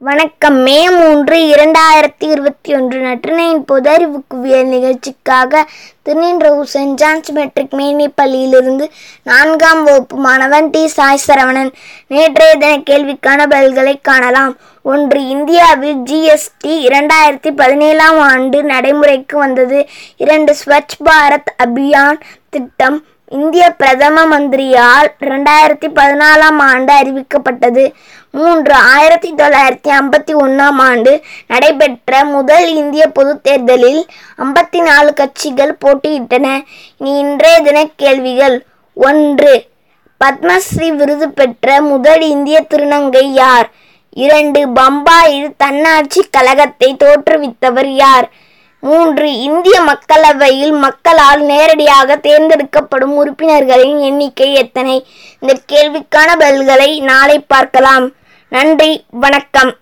வணக்கம். மே மூன்று இரண்டாயிரத்தி இருபத்தி ஒன்று நற்றினையின் பொது அறிவு குவியல் நிகழ்ச்சிக்காக திருநின்றவு சென்ட் ஜான்ஸ் மெட்ரிக் மேல்நிலைப் பள்ளியிலிருந்து நான்காம் வகுப்பு மாணவன் டி. சாய் சரவணன் நேற்றைய தின கேள்விக்கான பதில்களை காணலாம். ஒன்று இந்தியாவில் ஜிஎஸ்டி இரண்டாயிரத்தி பதினேழாம் ஆண்டு நடைமுறைக்கு வந்தது. இரண்டு ஸ்வச் பாரத் அபியான் திட்டம் இந்திய பிரதம மந்திரியால் ரெண்டாயிரத்தி பதினாலாம் ஆண்டு அறிவிக்கப்பட்டது. மூன்று ஆயிரத்தி தொள்ளாயிரத்தி ஐம்பத்தி ஒன்றாம் ஆண்டு நடைபெற்ற முதல் இந்திய பொதுத் தேர்தலில் ஐம்பத்தி நாலு கட்சிகள் போட்டியிட்டன. இனி இன்றைய தின கேள்விகள். ஒன்று பத்மஸ்ரீ விருது பெற்ற முதல் இந்திய திருநங்கை யார்? இரண்டு பம்பாயில் தன்னாட்சி கழகத்தை தோற்றுவித்தவர் யார்? மூன்று இந்திய மக்களவையில் மக்களால் நேரடியாக தேர்ந்தெடுக்கப்படும் உறுப்பினர்களின் எண்ணிக்கை எத்தனை? இந்த கேள்விக்கான பதில்களை நாளை பார்க்கலாம். நன்றி வணக்கம்.